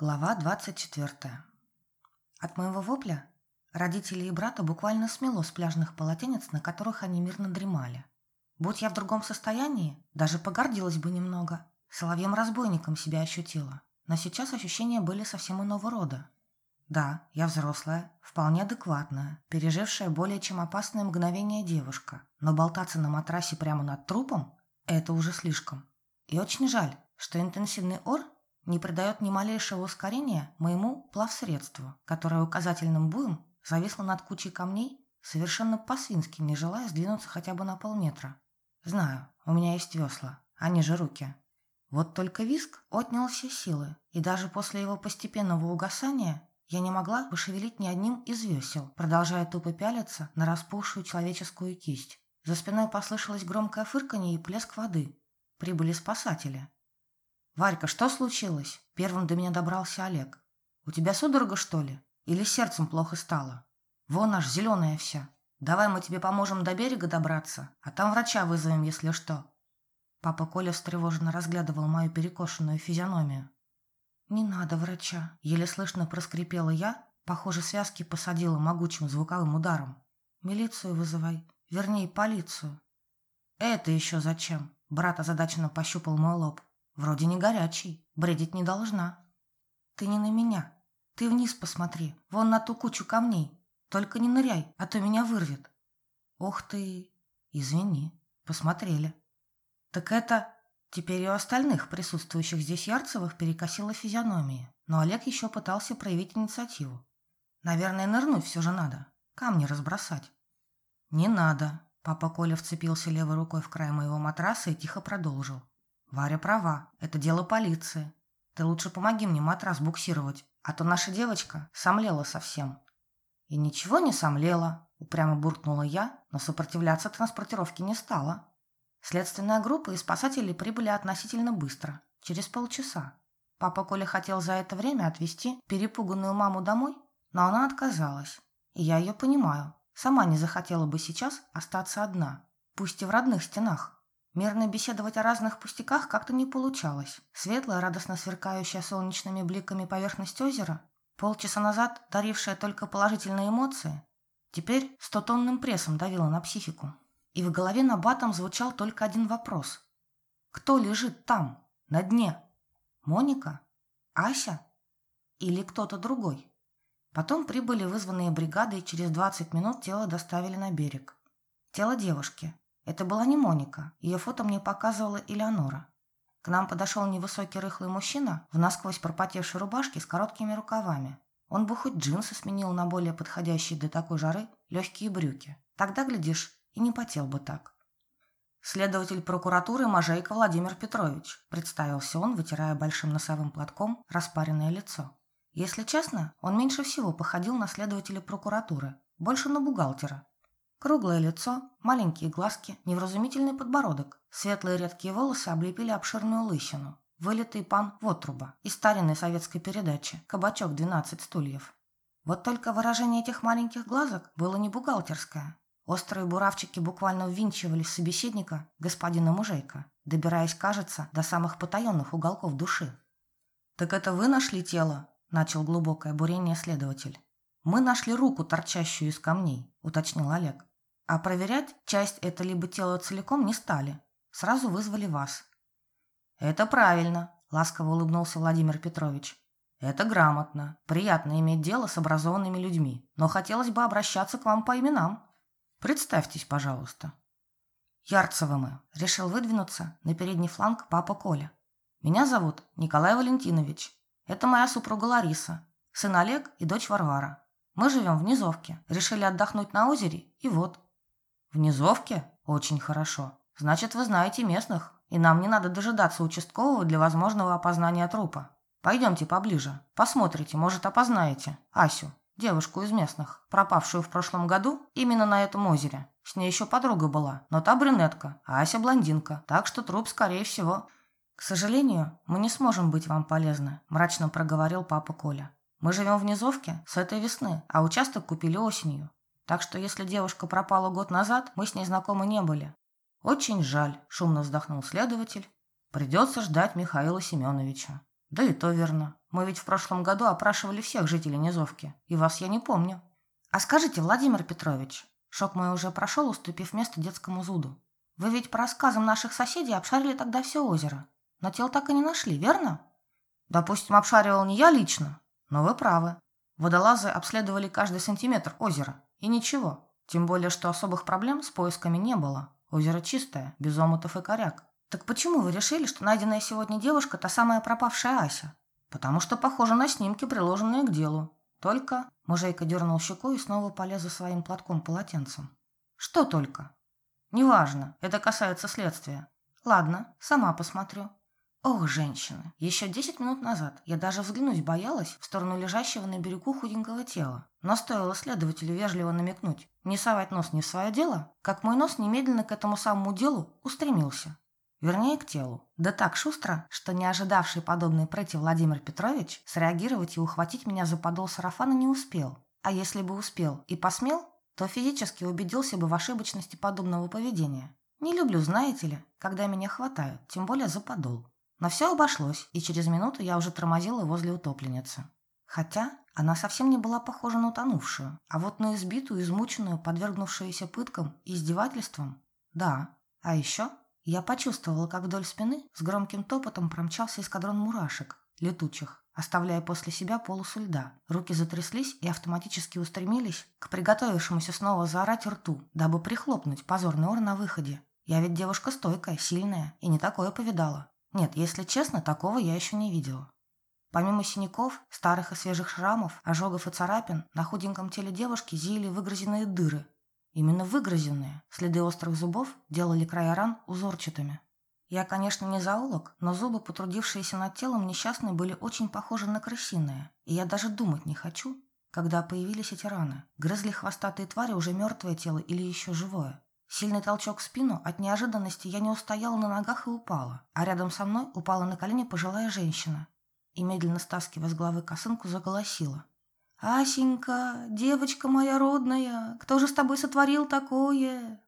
Глава 24. От моего вопля родители и брата буквально смело с пляжных полотенец, на которых они мирно дремали. Будь я в другом состоянии, даже погордилась бы немного. Соловьем-разбойником себя ощутила. Но сейчас ощущения были совсем иного рода. Да, я взрослая, вполне адекватная, пережившая более чем опасное мгновение девушка, но болтаться на матрасе прямо над трупом – это уже слишком. И очень жаль, что интенсивный ор – не придает ни малейшего ускорения моему плавсредству, которое указательным буем зависло над кучей камней, совершенно по-свински не желая сдвинуться хотя бы на полметра. Знаю, у меня есть весла, они же руки. Вот только виск отнял все силы, и даже после его постепенного угасания я не могла пошевелить ни одним из весел, продолжая тупо пялиться на распухшую человеческую кисть. За спиной послышалось громкое фырканье и плеск воды. Прибыли спасатели. «Варька, что случилось?» Первым до меня добрался Олег. «У тебя судорога, что ли? Или сердцем плохо стало? Вон аж зеленая вся. Давай мы тебе поможем до берега добраться, а там врача вызовем, если что». Папа Коля встревоженно разглядывал мою перекошенную физиономию. «Не надо врача», — еле слышно проскрипела я, похоже, связки посадила могучим звуковым ударом. «Милицию вызывай, вернее, полицию». «Это еще зачем?» — брат озадаченно пощупал мой лоб. Вроде не горячий, бредить не должна. Ты не на меня. Ты вниз посмотри, вон на ту кучу камней. Только не ныряй, а то меня вырвет. Ох ты, извини, посмотрели. Так это... Теперь и у остальных присутствующих здесь Ярцевых перекосила физиономии, но Олег еще пытался проявить инициативу. Наверное, нырнуть все же надо, камни разбросать. Не надо. Папа Коля вцепился левой рукой в край моего матраса и тихо продолжил. Варя права, это дело полиции. Ты лучше помоги мне матрас буксировать, а то наша девочка сомлела совсем. И ничего не сомлела, упрямо буркнула я, но сопротивляться транспортировке не стала. Следственная группа и спасатели прибыли относительно быстро, через полчаса. Папа Коля хотел за это время отвезти перепуганную маму домой, но она отказалась. И я ее понимаю. Сама не захотела бы сейчас остаться одна, пусть и в родных стенах. Мирно беседовать о разных пустяках как-то не получалось. Светлая, радостно сверкающая солнечными бликами поверхность озера, полчаса назад дарившая только положительные эмоции, теперь стотонным прессом давила на психику. И в голове на батом звучал только один вопрос. Кто лежит там, на дне? Моника? Ася? Или кто-то другой? Потом прибыли вызванные бригады, и через 20 минут тело доставили на берег. Тело девушки, это была не Моника. Ее фото мне показывала Элеонора. К нам подошел невысокий рыхлый мужчина в насквозь пропотевшей рубашке с короткими рукавами. Он бы хоть джинсы сменил на более подходящие для такой жары легкие брюки. Тогда, глядишь, и не потел бы так. «Следователь прокуратуры Можейко Владимир Петрович», представился он, вытирая большим носовым платком распаренное лицо. Если честно, он меньше всего походил на следователя прокуратуры, больше на бухгалтера, Круглое лицо, маленькие глазки, невразумительный подбородок. Светлые редкие волосы облепили обширную лысину. Вылитый пан Вотруба из старинной советской передачи «Кабачок 12 стульев». Вот только выражение этих маленьких глазок было не бухгалтерское. Острые буравчики буквально ввинчивали собеседника, господина Мужейка, добираясь, кажется, до самых потаенных уголков души. «Так это вы нашли тело?» – начал глубокое бурение следователь. «Мы нашли руку, торчащую из камней», – уточнил Олег. А проверять часть это либо тело целиком не стали. Сразу вызвали вас. Это правильно, ласково улыбнулся Владимир Петрович. Это грамотно. Приятно иметь дело с образованными людьми, но хотелось бы обращаться к вам по именам. Представьтесь, пожалуйста. Ярцева мы. Решил выдвинуться на передний фланг папа Коля. Меня зовут Николай Валентинович. Это моя супруга Лариса, сын Олег и дочь Варвара. Мы живем в Низовке. Решили отдохнуть на озере, и вот. В Низовке? Очень хорошо. Значит, вы знаете местных, и нам не надо дожидаться участкового для возможного опознания трупа. Пойдемте поближе. Посмотрите, может, опознаете. Асю, девушку из местных, пропавшую в прошлом году именно на этом озере. С ней еще подруга была, но та брюнетка, а Ася блондинка, так что труп, скорее всего... «К сожалению, мы не сможем быть вам полезны», – мрачно проговорил папа Коля. «Мы живем в Низовке с этой весны, а участок купили осенью. Так что если девушка пропала год назад, мы с ней знакомы не были. Очень жаль, шумно вздохнул следователь. Придется ждать Михаила Семеновича. Да и то верно. Мы ведь в прошлом году опрашивали всех жителей Низовки, и вас я не помню. А скажите, Владимир Петрович, шок мой уже прошел, уступив место детскому зуду. Вы ведь по рассказам наших соседей обшарили тогда все озеро. Но тел так и не нашли, верно? Допустим, обшаривал не я лично, но вы правы. Водолазы обследовали каждый сантиметр озера, и ничего. Тем более, что особых проблем с поисками не было. Озеро чистое, без омутов и коряк. Так почему вы решили, что найденная сегодня девушка та самая пропавшая Ася? Потому что похоже на снимки, приложенные к делу. Только мужейка дернул щекой и снова полез за своим платком-полотенцем. Что только? Неважно, это касается следствия. Ладно, сама посмотрю. Ох, женщины, еще десять минут назад я даже взглянуть боялась в сторону лежащего на берегу худенького тела. Но стоило следователю вежливо намекнуть, не совать нос не в свое дело, как мой нос немедленно к этому самому делу устремился. Вернее, к телу. Да так шустро, что не ожидавший подобной прыти Владимир Петрович среагировать и ухватить меня за подол сарафана не успел. А если бы успел и посмел, то физически убедился бы в ошибочности подобного поведения. Не люблю, знаете ли, когда меня хватают, тем более за подол. Но все обошлось, и через минуту я уже тормозила возле утопленницы. Хотя она совсем не была похожа на утонувшую, а вот на избитую, измученную, подвергнувшуюся пыткам и издевательствам – да. А еще я почувствовала, как вдоль спины с громким топотом промчался эскадрон мурашек, летучих, оставляя после себя полосу льда. Руки затряслись и автоматически устремились к приготовившемуся снова заорать рту, дабы прихлопнуть позорный ор на выходе. Я ведь девушка стойкая, сильная и не такое повидала. Нет, если честно, такого я еще не видела. Помимо синяков, старых и свежих шрамов, ожогов и царапин, на худеньком теле девушки зияли выгрызенные дыры, Именно выгрызенные следы острых зубов делали края ран узорчатыми. Я, конечно, не зоолог, но зубы, потрудившиеся над телом несчастной, были очень похожи на крысиные, и я даже думать не хочу, когда появились эти раны. Грызли хвостатые твари уже мертвое тело или еще живое. Сильный толчок в спину, от неожиданности я не устояла на ногах и упала, а рядом со мной упала на колени пожилая женщина и, медленно стаскивая с головы косынку, заголосила. «Асенька, девочка моя родная, кто же с тобой сотворил такое?»